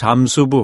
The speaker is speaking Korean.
잠수부.